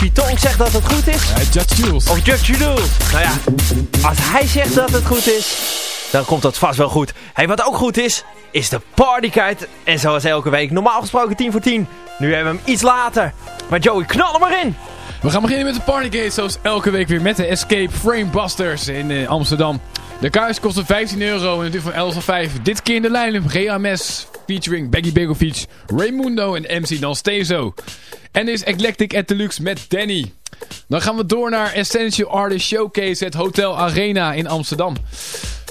Piton zegt dat het goed is. Ja, Judge Jules. Of Judge Jules. Nou ja, als hij zegt dat het goed is, dan komt dat vast wel goed. Hey, wat ook goed is, is de partykite. En zoals elke week, normaal gesproken 10 voor 10. Nu hebben we hem iets later. Maar Joey, knal hem maar in. We gaan beginnen met de partygate zoals elke week weer met de Escape Frame Busters in eh, Amsterdam. De kaars kostte 15 euro en duurt van 11 tot 5. Dit keer in de lijn GMS featuring Becky Begovic, Raymundo en MC Dan Stezo. En is Eclectic at Deluxe met Danny. Dan gaan we door naar Essential Artist Showcase het Hotel Arena in Amsterdam.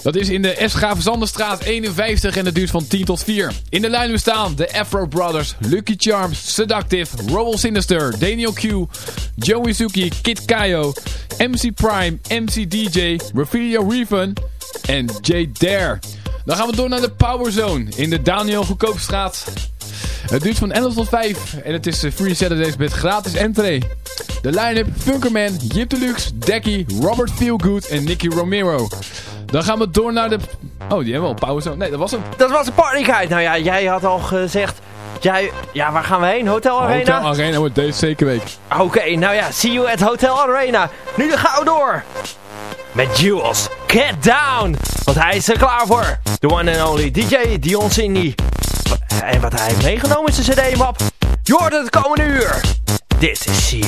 Dat is in de S. Zanderstraat 51 en het duurt van 10 tot 4. In de lijn staan de Afro Brothers, Lucky Charms, Seductive, Roll Sinister, Daniel Q, Joey Suki, Kid Kayo, MC Prime, MC DJ, Refilio Reven en J Dare. Dan gaan we door naar de Power Zone in de Daniel Goedkoopstraat. Het duurt van 11 tot 5 en het is Free Saturdays met gratis entree. De line-up Funkerman, Jip Deluxe, Decky, Robert Feelgood en Nicky Romero. Dan gaan we door naar de... Oh, die hebben we al pauze. Nee, dat was hem. Dat was de partykite. Nou ja, jij had al gezegd... Jij, ja, waar gaan we heen? Hotel Arena? Hotel Arena wordt deze zeker week. Oké, nou ja, see you at Hotel Arena. Nu gaan we door. Met Jules. Get down. Want hij is er klaar voor. The one and only DJ Dion. En wat hij heeft meegenomen is zijn cd-map. Je hoort het komende uur. Dit is See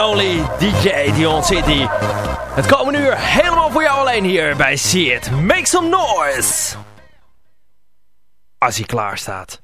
only DJ Dion City. Het komende uur helemaal voor jou alleen hier bij See It. Make some noise. Als hij klaar staat.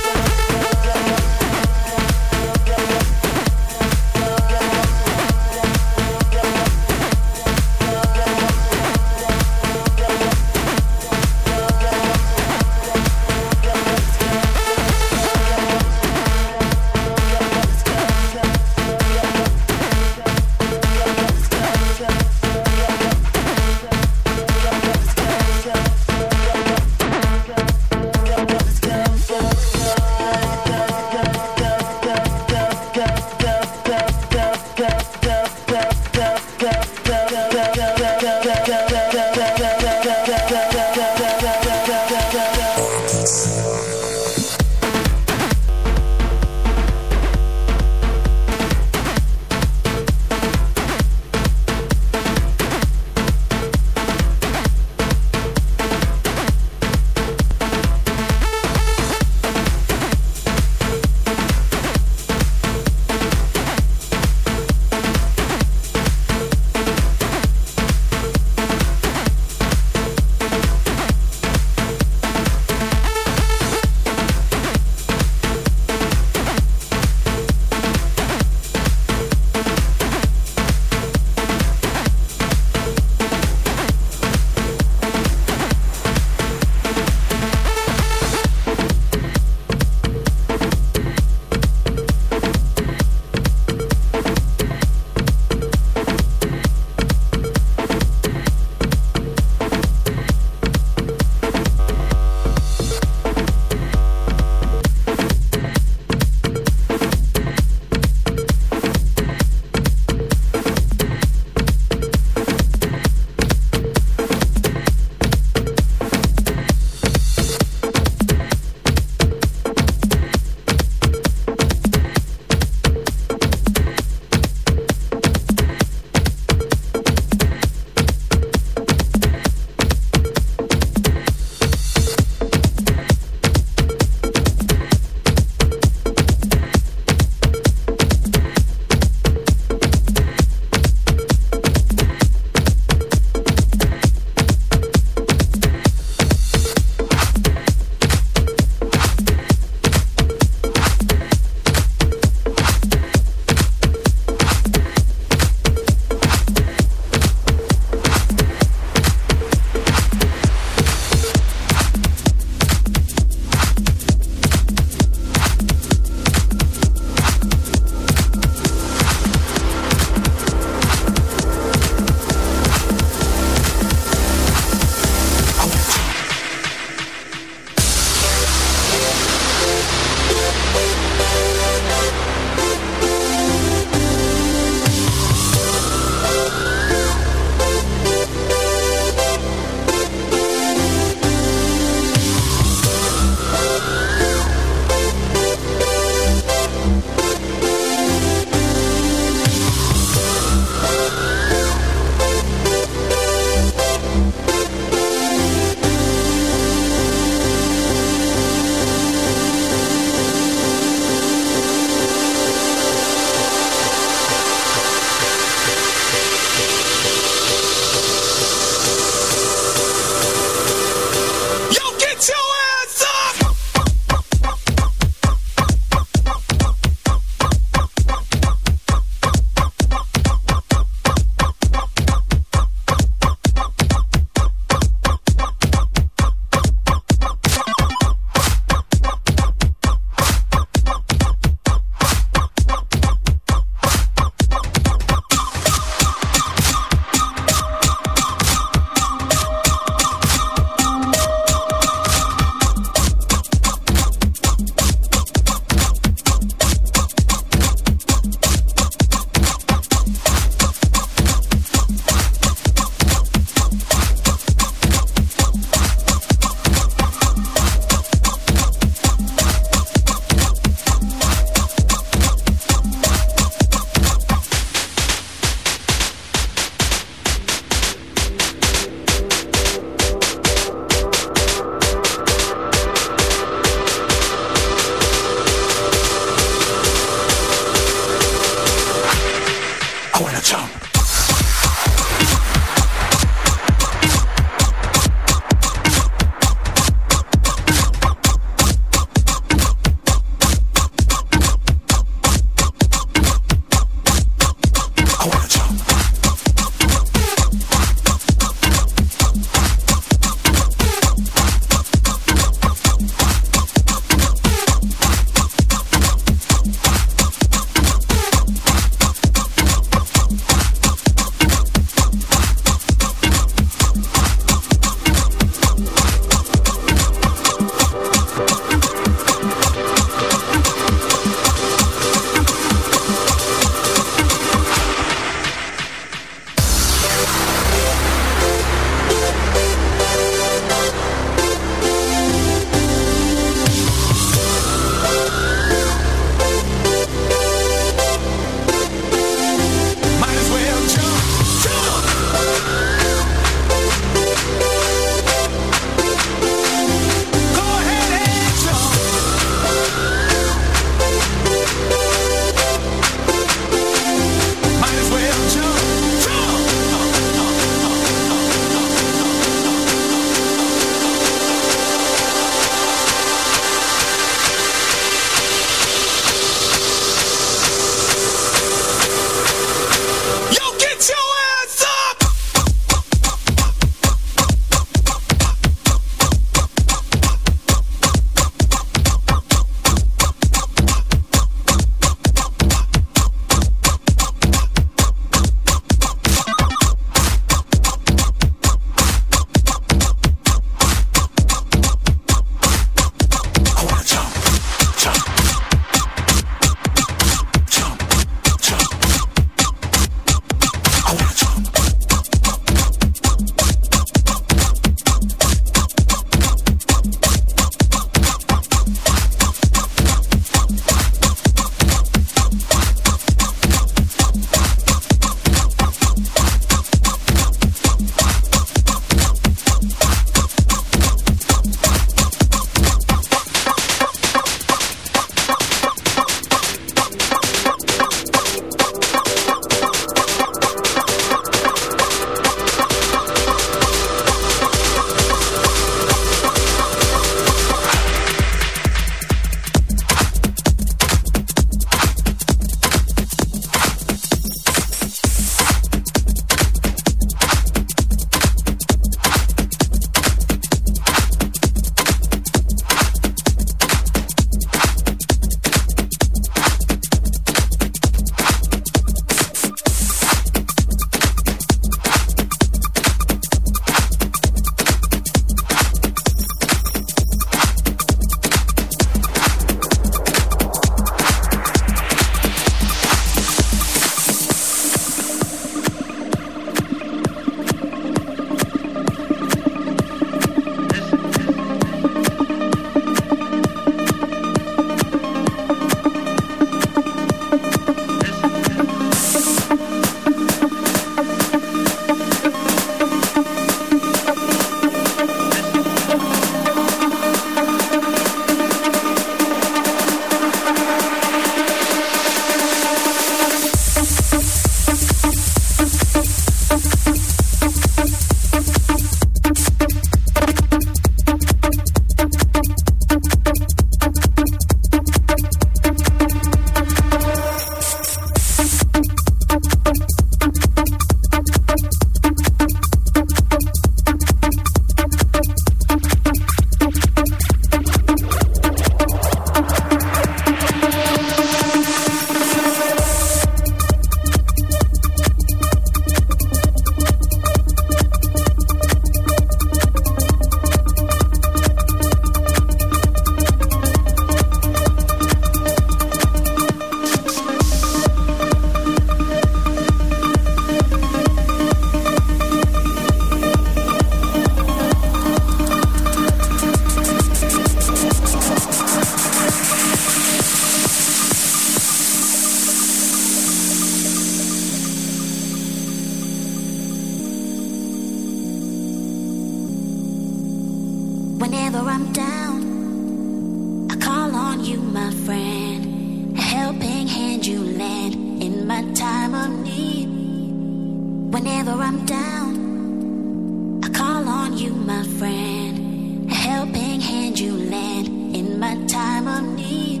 Whenever I'm down, I call on you, my friend. A helping hand you lend in my time of need.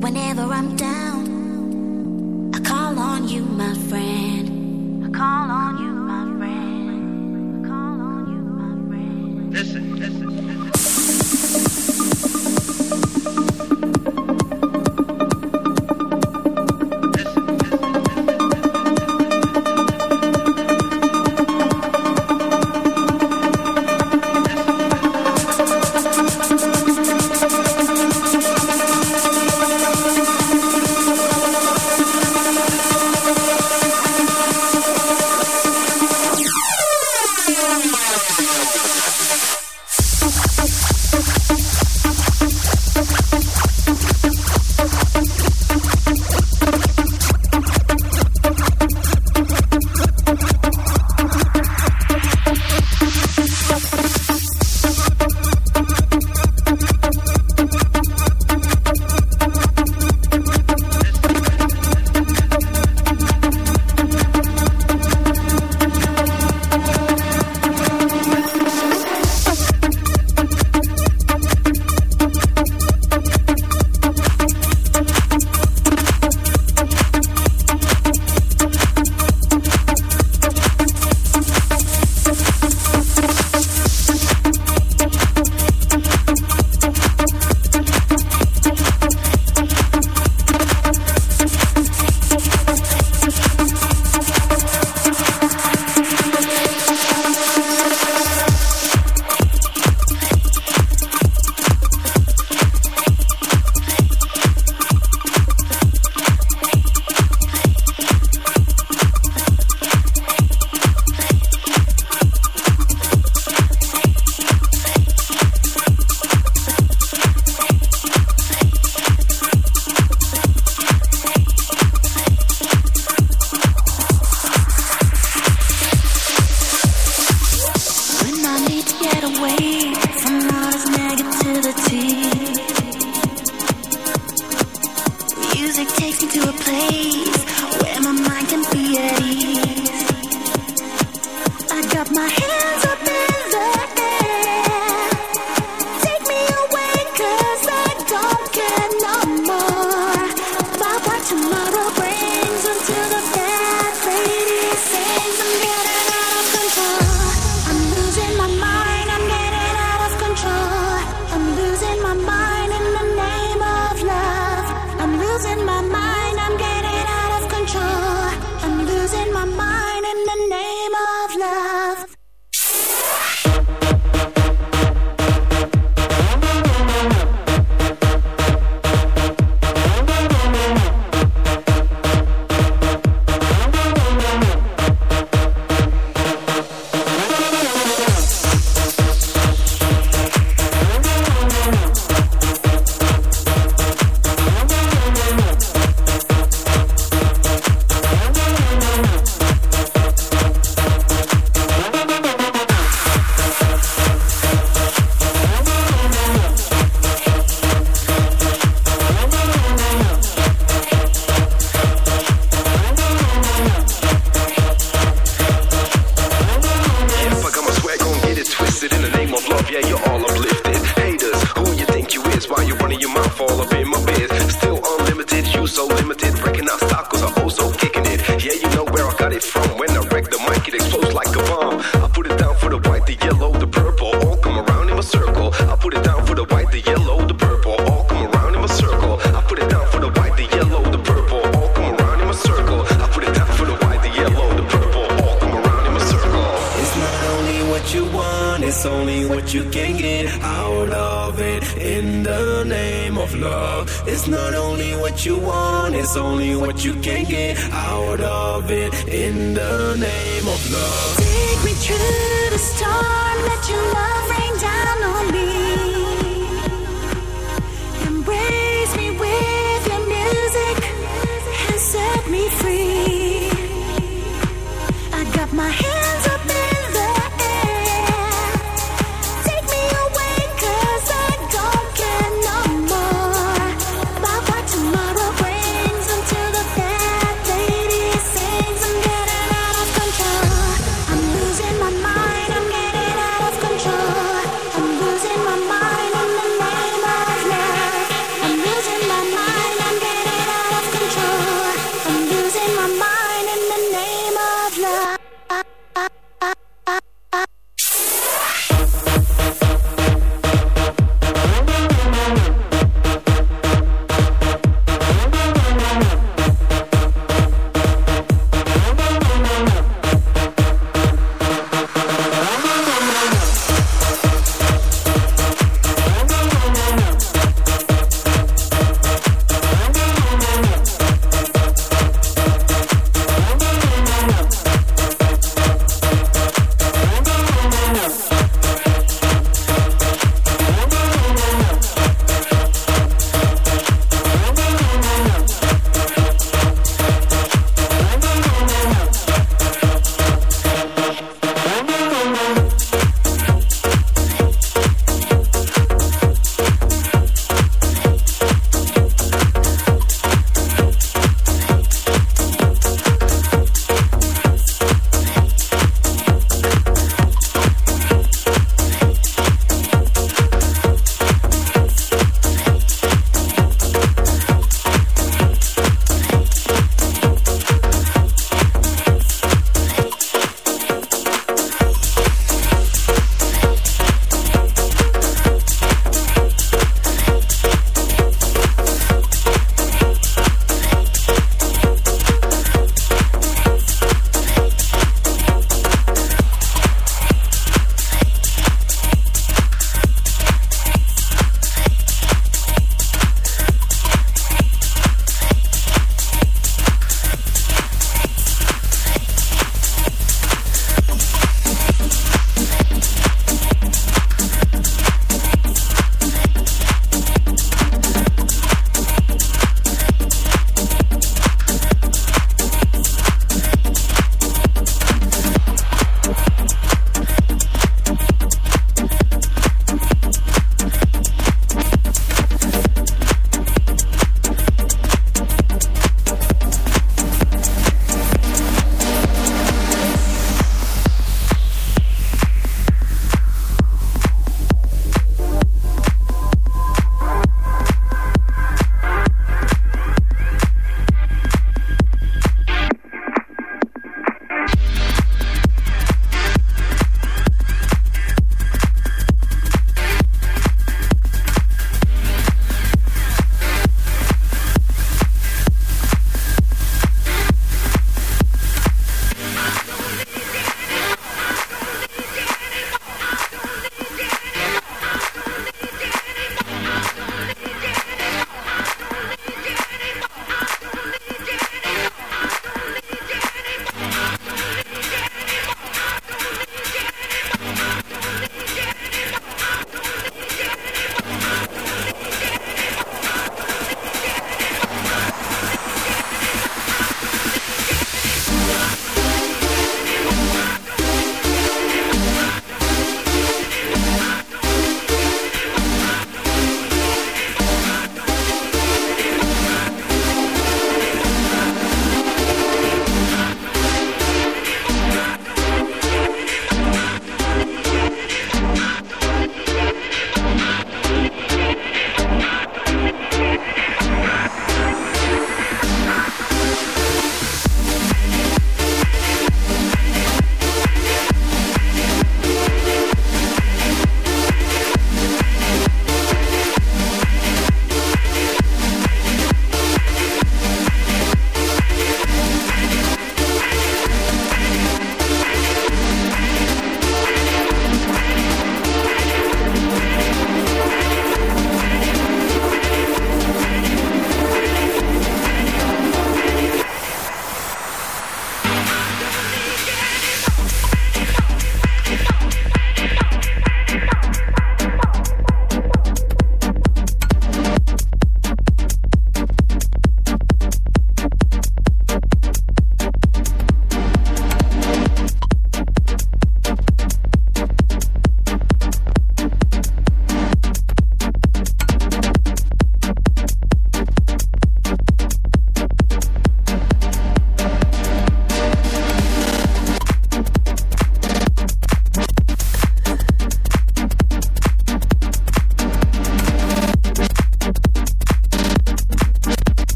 Whenever I'm down, I call on you, my friend. I call on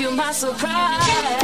you my surprise.